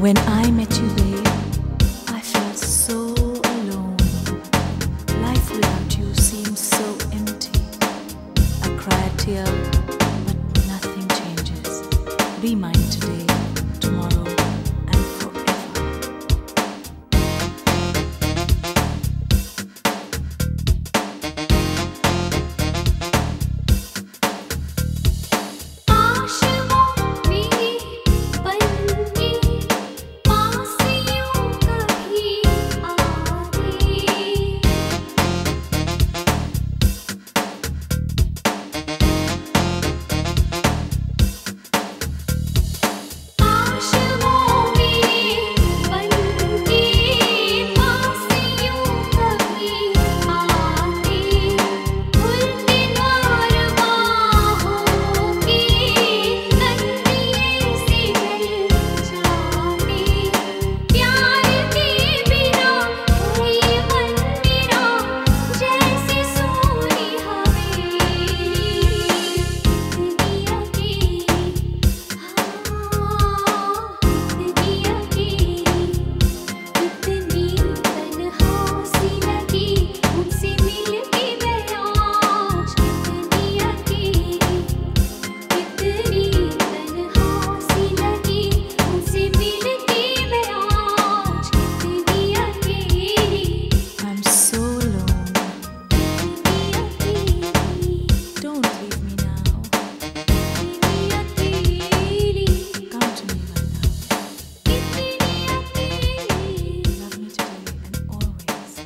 When I met you, babe, I felt so alone. Life without you seemed so empty. I cry a tear, but nothing changes. Be mine today.